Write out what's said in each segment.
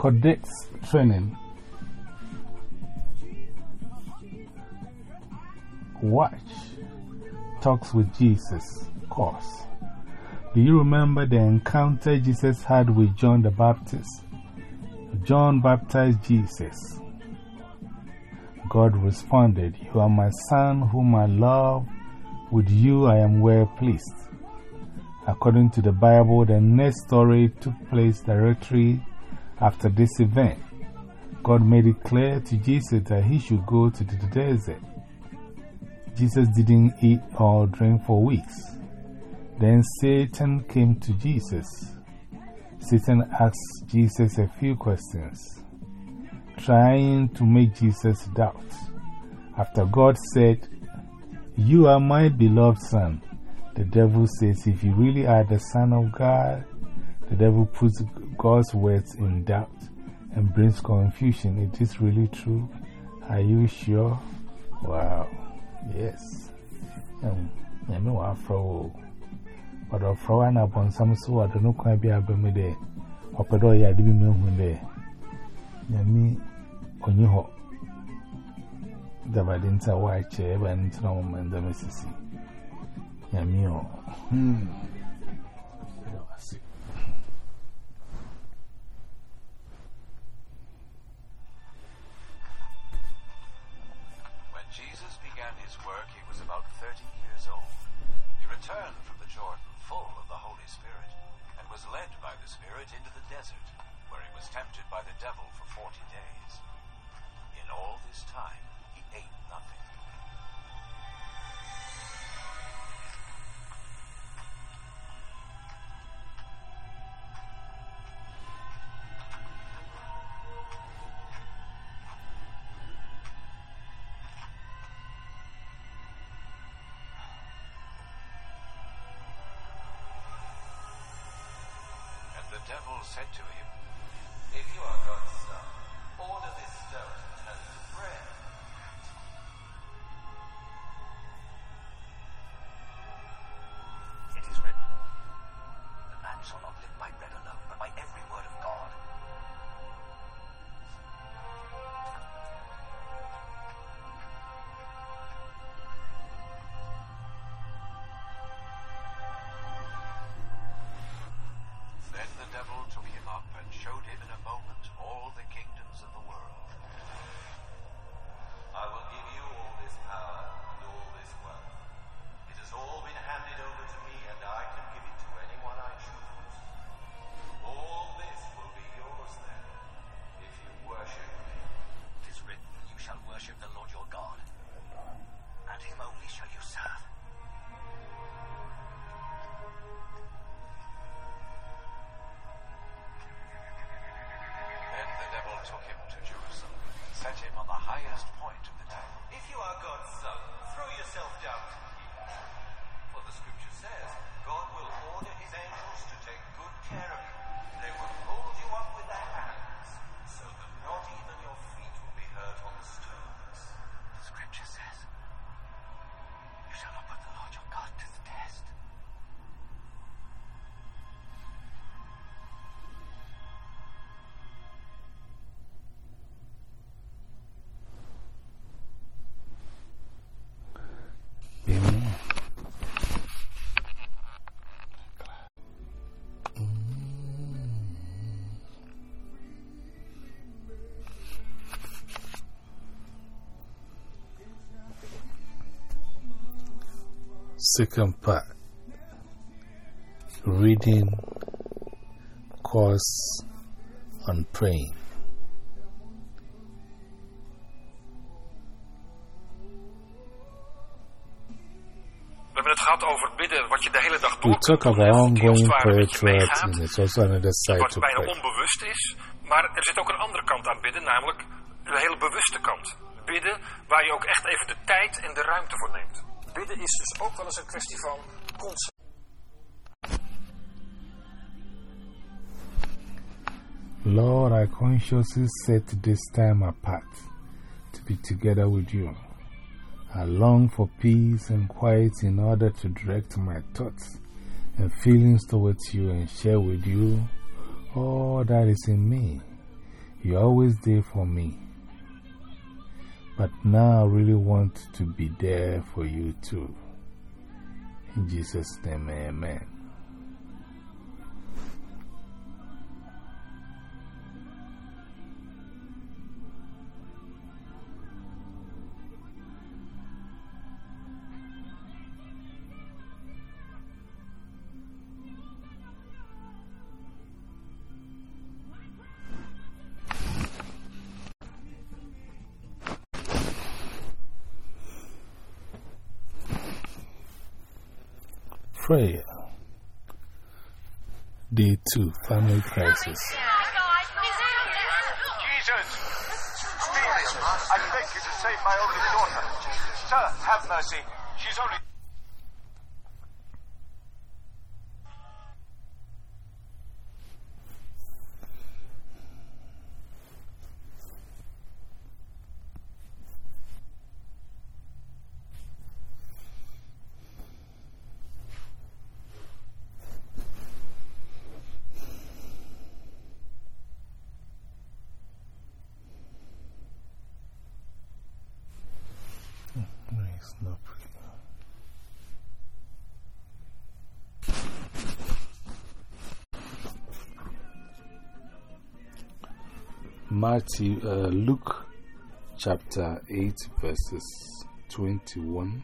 Cadets Training. Watch Talks with Jesus course. Do you remember the encounter Jesus had with John the Baptist? John baptized Jesus. God responded, You are my son whom I love. With you I am well pleased. According to the Bible, the next story took place directly after this event. God made it clear to Jesus that he should go to the desert. Jesus didn't eat or drink for weeks. Then Satan came to Jesus. Satan asked Jesus a few questions, trying to make Jesus doubt. After God said, You are my beloved son, the devil says, If you really are the Son of God, the devil puts God's words in doubt and brings confusion. It is really true. Are you sure? Wow. Yes. Um, I know Afro. But Afro and upon some so I don't know quite be a bemmy there. Opedo ya dibi me hun there. Yami onyiho. Dabadinta wa che eba ntina mo manda mesisi. Yami o. Hmm. Devil for 40 days. In all this time, he ate nothing. And the devil said to him, If you are God's son, order this stone to turn into bread. To Second part Reading Course on Praying. We hebben het gehad over bidden, wat je de hele dag We doet. talk about ongoing prayer meegaat, and it's also another side Wat to bijna onbewust is. Maar er zit ook een andere kant aan bidden, namelijk de hele bewuste kant. Bidden waar je ook echt even de tijd en de ruimte voor neemt. Bidden is dus ook wel eens een kwestie van. Lord, I consciously set this time apart to be together with you. I long for peace and quiet in order to direct my thoughts and feelings towards you and share with you all that is in me. You're always there for me. But now I really want to be there for you too. In Jesus' name, amen. Prayer. Day 2 Family Crisis. Jesus! Stephen, I beg you to save my only daughter. Sir, have mercy. She's only. Nice, no pretty. Matthew, uh, Luke chapter 8, verses 21.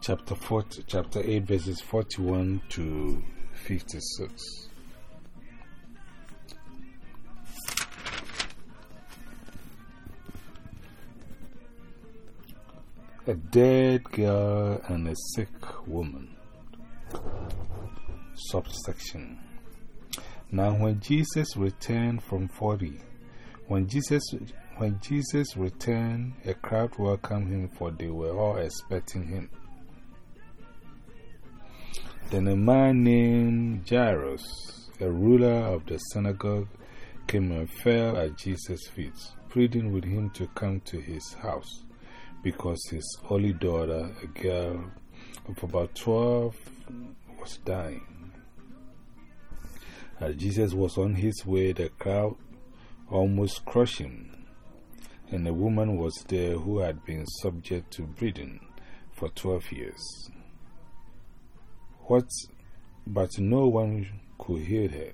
Chapter, 40, chapter 8, verses 41 to 56. A dead girl and a sick woman. Subsection. Now, when Jesus returned from 40, when Jesus, when Jesus returned, a crowd welcomed him, for they were all expecting him. Then a man named Jairus, a ruler of the synagogue, came and fell at Jesus' feet, pleading with him to come to his house because his only daughter, a girl of about 12, was dying. As Jesus was on his way, the crowd almost crushed him, and a woman was there who had been subject to bleeding for 12 years. What, but no one could heal her.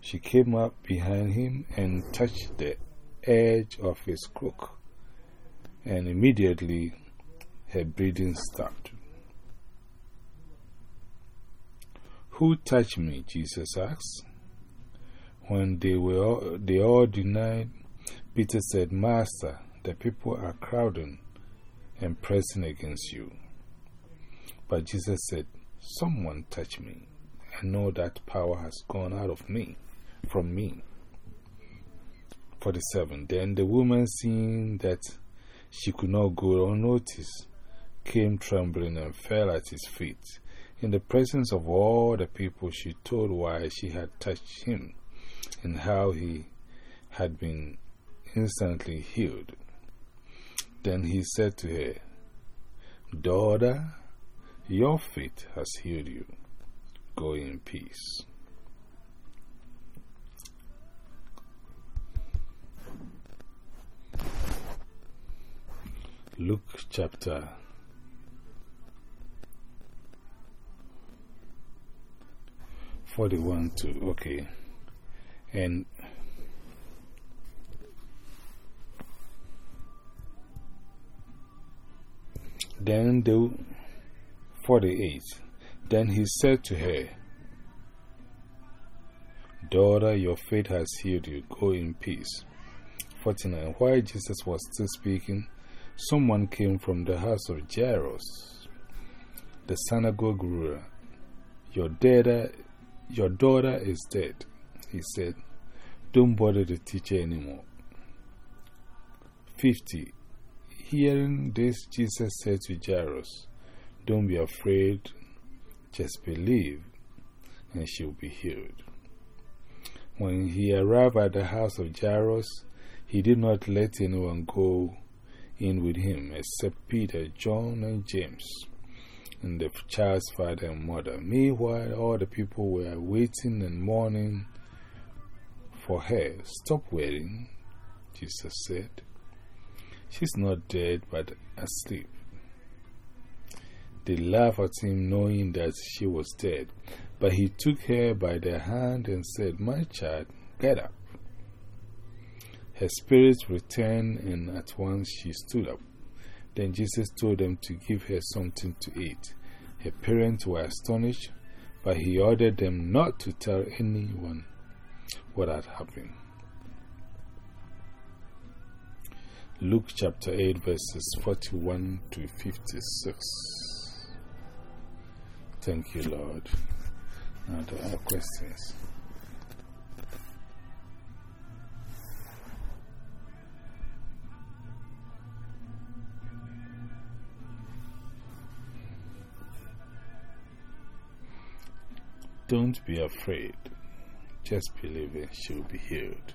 She came up behind him and touched the edge of his cloak and immediately her breathing stopped. Who touched me? Jesus asked. When they, were all, they all denied, Peter said, Master, the people are crowding and pressing against you. But Jesus said, Someone touched me. I know that power has gone out of me, from me. 47. Then the woman, seeing that she could not go unnoticed, came trembling and fell at his feet. In the presence of all the people, she told why she had touched him and how he had been instantly healed. Then he said to her, Daughter, your faith has healed you. Go in peace. Luke chapter forty-one to okay, and then the forty-eight. Then he said to her, Daughter, your faith has healed you. Go in peace. 49. While Jesus was still speaking, someone came from the house of Jairus, the synagogue ruler. Your, daughter, your daughter is dead, he said. Don't bother the teacher anymore. 50. Hearing this, Jesus said to Jairus, Don't be afraid, just believe, and she will be healed. When he arrived at the house of Jairus, he did not let anyone go in with him except Peter, John, and James, and the child's father and mother. Meanwhile, all the people were waiting and mourning for her, Stop worrying, Jesus said. She's not dead, but asleep. They laughed at him, knowing that she was dead. But he took her by the hand and said, My child, get up. Her spirit returned, and at once she stood up. Then Jesus told them to give her something to eat. Her parents were astonished, but he ordered them not to tell anyone what had happened. Luke chapter 8, verses 41 to 56. Thank you, Lord. Now there are questions. Don't be afraid. Just believe and she'll be healed.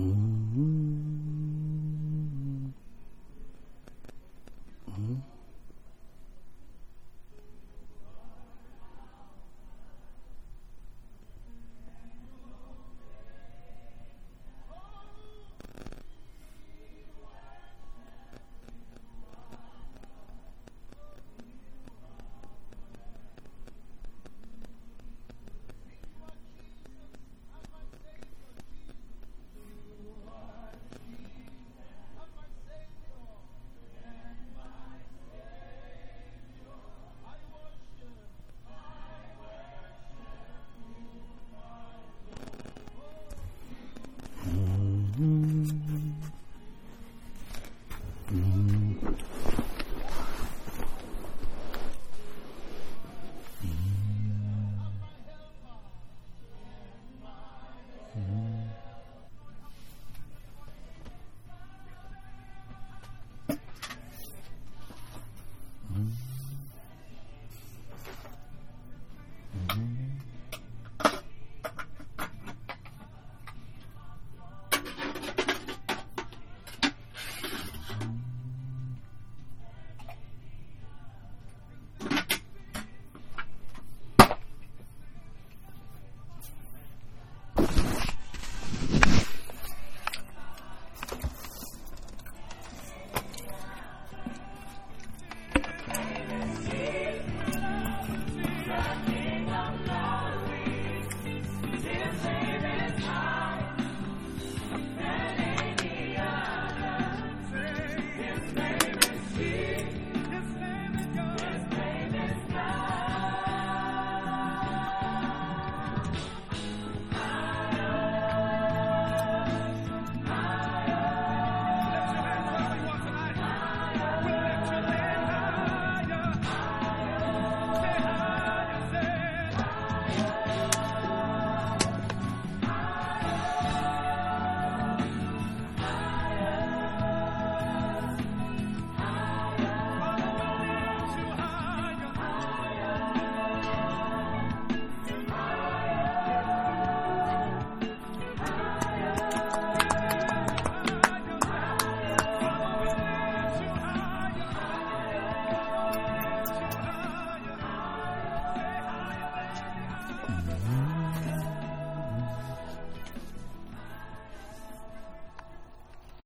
Mm.